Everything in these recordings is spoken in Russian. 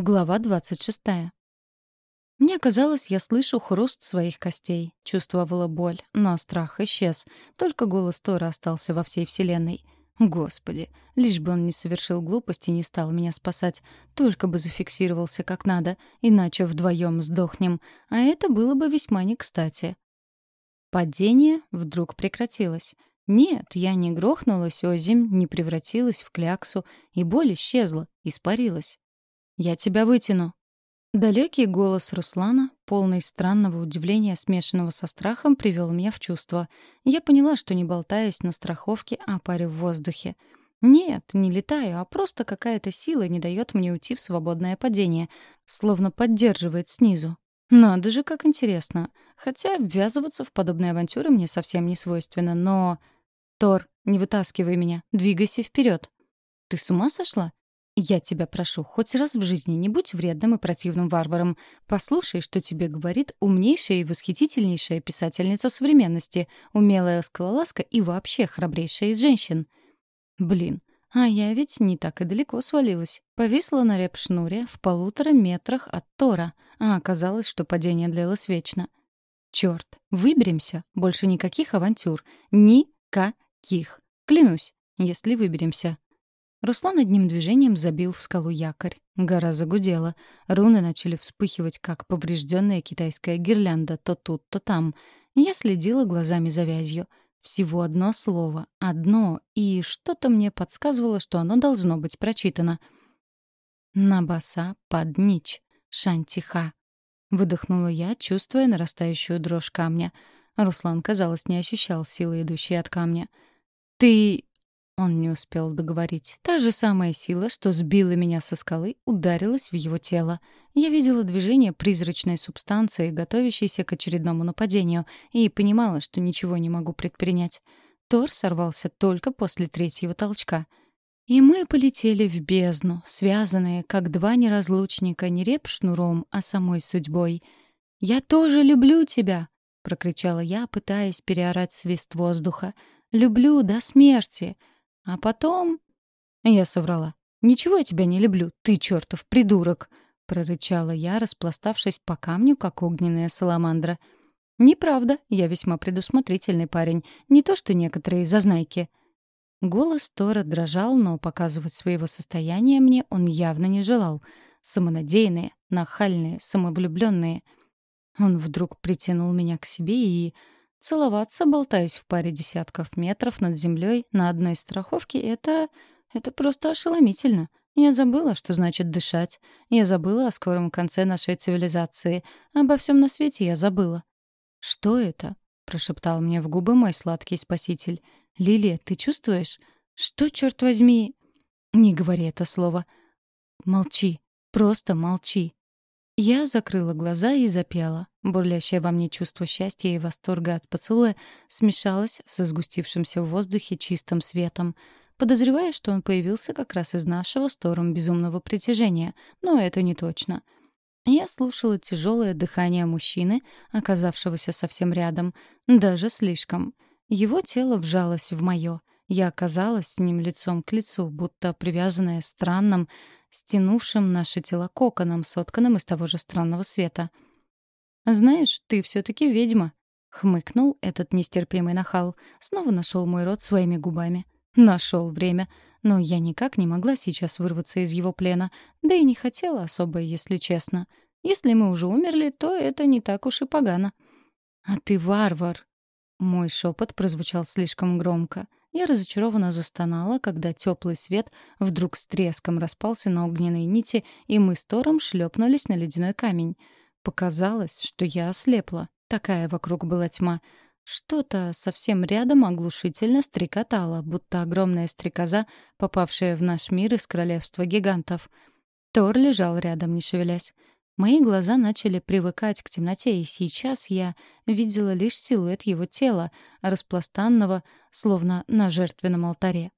Глава 26. Мне казалось, я слышу хруст своих костей, чувствовала боль, но страх исчез, только голос Тора остался во всей вселенной. Господи, лишь бы он не совершил глупости и не стал меня спасать, только бы зафиксировался как надо, иначе вдвоем сдохнем, а это было бы весьма не кстати. Падение вдруг прекратилось. Нет, я не грохнулась озимь, не превратилась в кляксу, и боль исчезла, испарилась. «Я тебя вытяну». Далекий голос Руслана, полный странного удивления, смешанного со страхом, привел меня в чувство. Я поняла, что не болтаюсь на страховке, а парю в воздухе. Нет, не летаю, а просто какая-то сила не дает мне уйти в свободное падение, словно поддерживает снизу. Надо же, как интересно. Хотя ввязываться в подобные авантюры мне совсем не свойственно, но... Тор, не вытаскивай меня, двигайся вперед. Ты с ума сошла? Я тебя прошу, хоть раз в жизни не будь вредным и противным варваром. Послушай, что тебе говорит умнейшая и восхитительнейшая писательница современности, умелая скалолазка и вообще храбрейшая из женщин. Блин, а я ведь не так и далеко свалилась. Повисла на реп-шнуре в полутора метрах от Тора, а оказалось, что падение длилось вечно. Черт, выберемся. Больше никаких авантюр. Никаких. Клянусь, если выберемся. Руслан одним движением забил в скалу якорь. Гора загудела. Руны начали вспыхивать, как поврежденная китайская гирлянда то тут, то там. Я следила глазами за вязью. Всего одно слово. Одно. И что-то мне подсказывало, что оно должно быть прочитано. «Набаса поднич. Шантиха». Выдохнула я, чувствуя нарастающую дрожь камня. Руслан, казалось, не ощущал силы, идущей от камня. «Ты...» Он не успел договорить. Та же самая сила, что сбила меня со скалы, ударилась в его тело. Я видела движение призрачной субстанции, готовящейся к очередному нападению, и понимала, что ничего не могу предпринять. Тор сорвался только после третьего толчка. И мы полетели в бездну, связанные, как два неразлучника, не реп шнуром, а самой судьбой. «Я тоже люблю тебя!» — прокричала я, пытаясь переорать свист воздуха. «Люблю до смерти!» А потом... Я соврала. «Ничего я тебя не люблю, ты чертов придурок!» — прорычала я, распластавшись по камню, как огненная саламандра. «Неправда, я весьма предусмотрительный парень, не то что некоторые зазнайки». Голос Тора дрожал, но показывать своего состояния мне он явно не желал. Самонадеянные, нахальные, самовлюбленные. Он вдруг притянул меня к себе и Целоваться, болтаясь в паре десятков метров над землей на одной страховке, это... это просто ошеломительно. Я забыла, что значит дышать. Я забыла о скором конце нашей цивилизации. Обо всем на свете я забыла. «Что это?» — прошептал мне в губы мой сладкий спаситель. «Лилия, ты чувствуешь? Что, черт возьми...» «Не говори это слово. Молчи. Просто молчи. Я закрыла глаза и запела. Бурлящее во мне чувство счастья и восторга от поцелуя смешалось со сгустившимся в воздухе чистым светом. Подозревая, что он появился как раз из нашего стором безумного притяжения, но это не точно. Я слушала тяжелое дыхание мужчины, оказавшегося совсем рядом, даже слишком. Его тело вжалось в мое. Я оказалась с ним лицом к лицу, будто привязанная странным, стянувшим наши тела коконом, сотканным из того же странного света. «Знаешь, ты все-таки ведьма», — хмыкнул этот нестерпимый нахал. Снова нашел мой рот своими губами. Нашел время. Но я никак не могла сейчас вырваться из его плена, да и не хотела особо, если честно. Если мы уже умерли, то это не так уж и погано. «А ты варвар!» Мой шепот прозвучал слишком громко. Я разочарованно застонала, когда теплый свет вдруг с треском распался на огненные нити, и мы с Тором шлепнулись на ледяной камень. Показалось, что я ослепла. Такая вокруг была тьма. Что-то совсем рядом оглушительно стрекотало, будто огромная стрекоза, попавшая в наш мир из королевства гигантов. Тор лежал рядом, не шевелясь. Мои глаза начали привыкать к темноте, и сейчас я видела лишь силуэт его тела, распластанного, словно на жертвенном алтаре.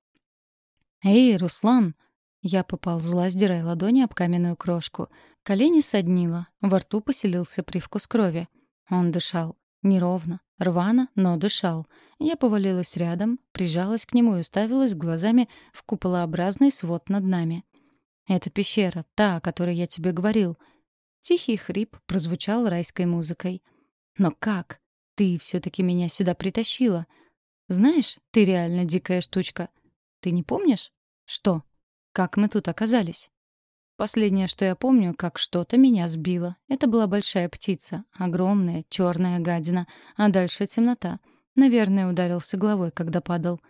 «Эй, Руслан!» Я поползла, сдирая ладони об каменную крошку. Колени соднило, во рту поселился привкус крови. Он дышал. Неровно, рвано, но дышал. Я повалилась рядом, прижалась к нему и уставилась глазами в куполообразный свод над нами. Это пещера, та, о которой я тебе говорил». Тихий хрип прозвучал райской музыкой. «Но как? Ты все-таки меня сюда притащила. Знаешь, ты реально дикая штучка. Ты не помнишь? Что? Как мы тут оказались?» Последнее, что я помню, как что-то меня сбило. Это была большая птица, огромная, черная гадина, а дальше темнота. Наверное, ударился головой, когда падал.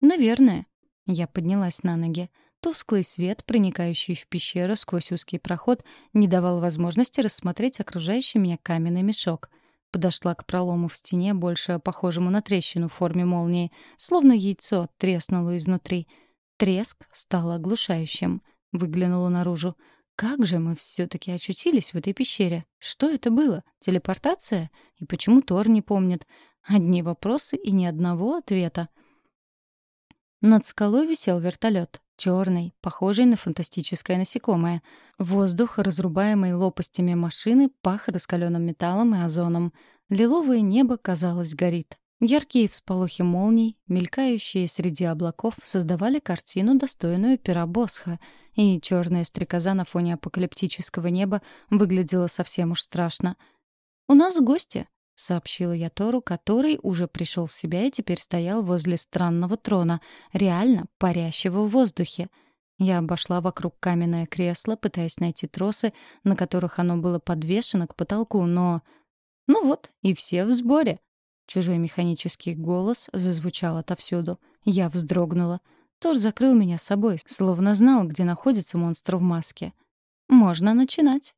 Наверное. Я поднялась на ноги. Тусклый свет, проникающий в пещеру сквозь узкий проход, не давал возможности рассмотреть окружающий меня каменный мешок. Подошла к пролому в стене, больше похожему на трещину в форме молнии, словно яйцо треснуло изнутри. Треск стал оглушающим — Выглянула наружу. Как же мы все-таки очутились в этой пещере? Что это было? Телепортация? И почему Тор не помнит? Одни вопросы и ни одного ответа. Над скалой висел вертолет, черный, похожий на фантастическое насекомое. Воздух, разрубаемый лопастями машины, пах раскаленным металлом и озоном. Лиловое небо, казалось, горит. Яркие всполохи молний, мелькающие среди облаков, создавали картину, достойную пера Босха, и черная стрекоза на фоне апокалиптического неба выглядела совсем уж страшно. «У нас гости», — сообщила я Тору, который уже пришел в себя и теперь стоял возле странного трона, реально парящего в воздухе. Я обошла вокруг каменное кресло, пытаясь найти тросы, на которых оно было подвешено к потолку, но... Ну вот, и все в сборе. Чужой механический голос зазвучал отовсюду. Я вздрогнула. Тор закрыл меня собой, словно знал, где находится монстр в маске. «Можно начинать»,